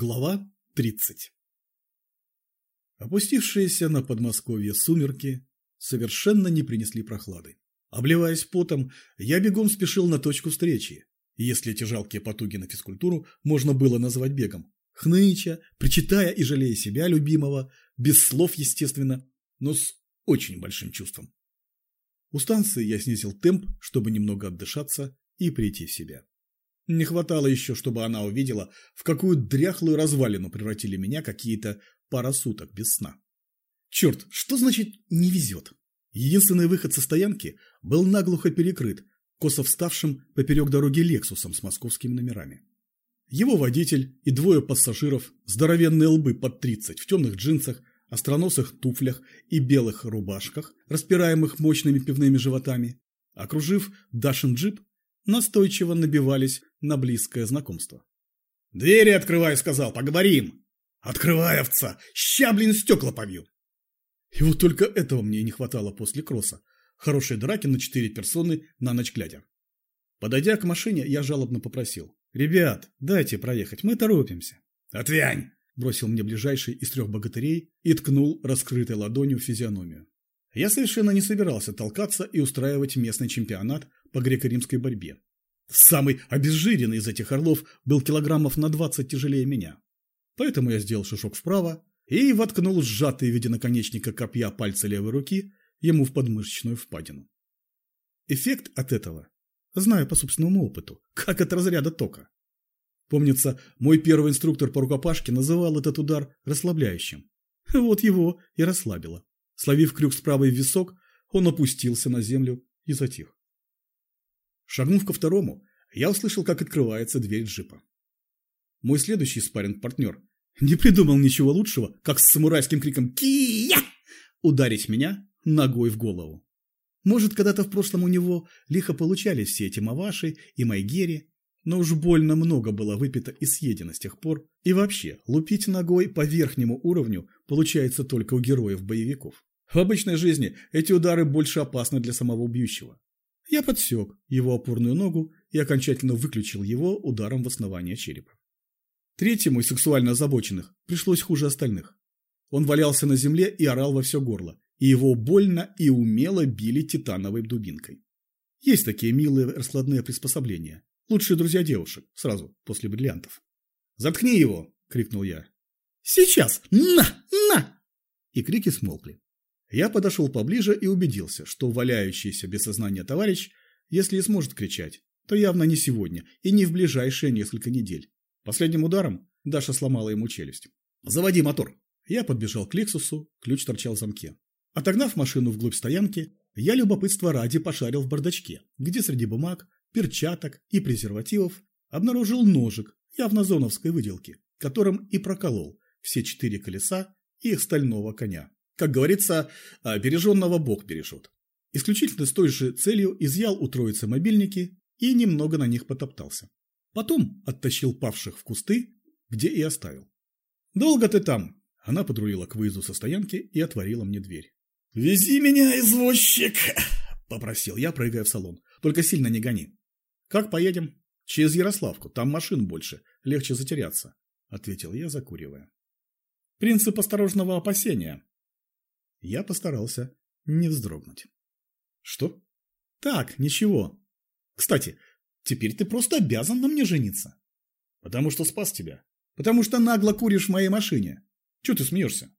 Глава 30 Опустившиеся на Подмосковье сумерки совершенно не принесли прохлады. Обливаясь потом, я бегом спешил на точку встречи, если эти жалкие потуги на физкультуру можно было назвать бегом. Хныча, причитая и жалея себя, любимого, без слов, естественно, но с очень большим чувством. У станции я снизил темп, чтобы немного отдышаться и прийти в себя. Не хватало еще, чтобы она увидела, в какую дряхлую развалину превратили меня какие-то пара суток без сна. Черт, что значит «не везет»? Единственный выход со стоянки был наглухо перекрыт, косо вставшим поперек дороги Лексусом с московскими номерами. Его водитель и двое пассажиров, здоровенные лбы под 30 в темных джинсах, остроносых туфлях и белых рубашках, распираемых мощными пивными животами, окружив Дашин джип, настойчиво набивались на близкое знакомство. «Двери открывай!» — сказал. «Поговорим!» «Открывай, овца! Ща, блин, стекла побью!» И вот только этого мне не хватало после кросса. Хорошей драки на четыре персоны на ночь глядя. Подойдя к машине, я жалобно попросил. «Ребят, дайте проехать, мы торопимся». «Отвянь!» – бросил мне ближайший из трех богатырей и ткнул раскрытой ладонью физиономию. Я совершенно не собирался толкаться и устраивать местный чемпионат по греко-римской борьбе. Самый обезжиренный из этих орлов был килограммов на 20 тяжелее меня. Поэтому я сделал шишок вправо и воткнул сжатый в виде наконечника копья пальца левой руки ему в подмышечную впадину. Эффект от этого знаю по собственному опыту, как от разряда тока. Помнится, мой первый инструктор по рукопашке называл этот удар расслабляющим. Вот его и расслабило. Словив крюк справа в висок, он опустился на землю и затих. Шагнув ко второму, я услышал, как открывается дверь джипа. Мой следующий спарринг-партнер не придумал ничего лучшего, как с самурайским криком «Кия!» ударить меня ногой в голову. Может, когда-то в прошлом у него лихо получались все эти маваши и майгери, но уж больно много было выпито и съедено с тех пор. И вообще, лупить ногой по верхнему уровню получается только у героев-боевиков. В обычной жизни эти удары больше опасны для самого бьющего. Я подсек его опорную ногу и окончательно выключил его ударом в основание черепа. Третьему из сексуально озабоченных пришлось хуже остальных. Он валялся на земле и орал во все горло, и его больно и умело били титановой дубинкой. Есть такие милые раскладные приспособления. Лучшие друзья девушек, сразу после бриллиантов. «Заткни его!» – крикнул я. «Сейчас! На! На!» И крики смолкли. Я подошел поближе и убедился, что валяющийся без сознания товарищ, если и сможет кричать, то явно не сегодня и не в ближайшие несколько недель. Последним ударом Даша сломала ему челюсть. «Заводи мотор!» Я подбежал к Лексусу, ключ торчал в замке. Отогнав машину вглубь стоянки, я любопытство ради пошарил в бардачке, где среди бумаг, перчаток и презервативов обнаружил ножик явно зоновской выделки, которым и проколол все четыре колеса и их стального коня. Как говорится, «А береженного Бог бережет. Исключительно с той же целью изъял у троицы мобильники и немного на них потоптался. Потом оттащил павших в кусты, где и оставил. «Долго ты там?» Она подрулила к выезду со стоянки и отворила мне дверь. «Вези меня, извозчик!» – попросил я, прыгая в салон. «Только сильно не гони». «Как поедем?» «Через Ярославку, там машин больше, легче затеряться», – ответил я, закуривая. «Принцип осторожного опасения», я постарался не вздрогнуть. Что? Так, ничего. Кстати, теперь ты просто обязан на мне жениться. Потому что спас тебя. Потому что нагло куришь в моей машине. Чего ты смеешься?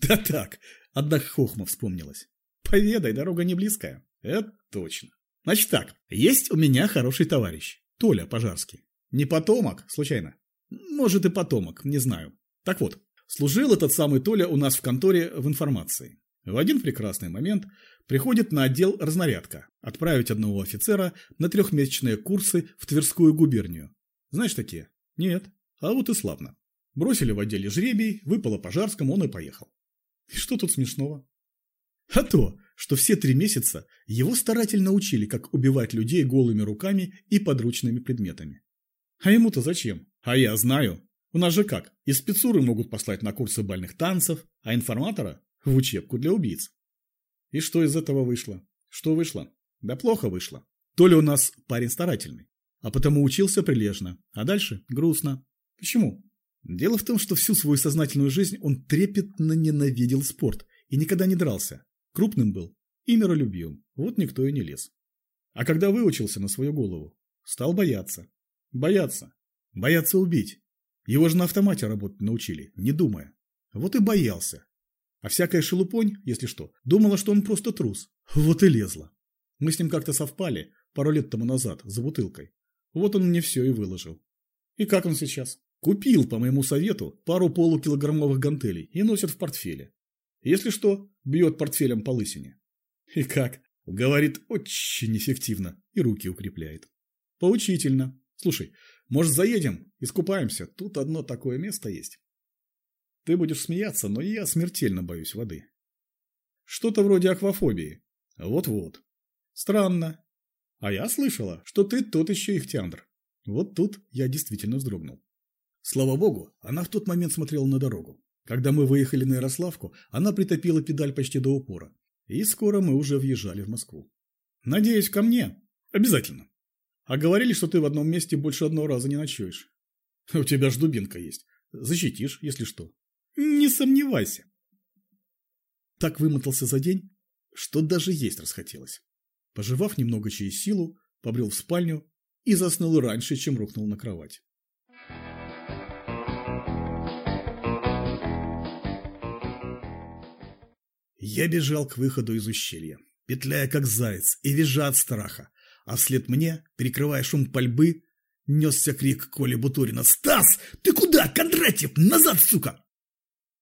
Да так, одна хохма вспомнилась. Поведай, дорога не близкая. Это точно. Значит так, есть у меня хороший товарищ. Толя Пожарский. Не потомок, случайно? Может и потомок, не знаю. Так вот, Служил этот самый Толя у нас в конторе в информации. В один прекрасный момент приходит на отдел разнарядка отправить одного офицера на трехмесячные курсы в Тверскую губернию. Знаешь такие? Нет. А вот и славно. Бросили в отделе жребий, выпало пожарскому, он и поехал. И что тут смешного? А то, что все три месяца его старательно учили, как убивать людей голыми руками и подручными предметами. А ему-то зачем? А я знаю. У нас же как, из спецуры могут послать на курсы бальных танцев, а информатора – в учебку для убийц. И что из этого вышло? Что вышло? Да плохо вышло. То ли у нас парень старательный, а потому учился прилежно, а дальше грустно. Почему? Дело в том, что всю свою сознательную жизнь он трепетно ненавидел спорт и никогда не дрался. Крупным был и миролюбивым, вот никто и не лез. А когда выучился на свою голову, стал бояться. Бояться. Бояться убить. Его же на автомате работать научили, не думая. Вот и боялся. А всякая шелупонь, если что, думала, что он просто трус. Вот и лезла. Мы с ним как-то совпали пару лет тому назад, за бутылкой. Вот он мне все и выложил. И как он сейчас? Купил, по моему совету, пару полукилограммовых гантелей и носит в портфеле. Если что, бьет портфелем по лысине. И как? Говорит, очень эффективно и руки укрепляет. Поучительно. Слушай, может заедем, искупаемся? Тут одно такое место есть. Ты будешь смеяться, но я смертельно боюсь воды. Что-то вроде аквафобии. Вот-вот. Странно. А я слышала, что ты тот еще ихтиандр. Вот тут я действительно вздрогнул. Слава богу, она в тот момент смотрела на дорогу. Когда мы выехали на Ярославку, она притопила педаль почти до упора. И скоро мы уже въезжали в Москву. Надеюсь, ко мне. Обязательно. А говорили, что ты в одном месте больше одного раза не ночуешь. У тебя ж дубинка есть. Защитишь, если что. Не сомневайся. Так вымотался за день, что даже есть расхотелось. Пожевав немного через силу, побрел в спальню и заснул раньше, чем рухнул на кровать. Я бежал к выходу из ущелья, петляя как заяц и визжа от страха, а вслед мне, перекрывая шум пальбы, несся крик Коли Бутурина «Стас, ты куда, Кондратьев? Назад, сука!»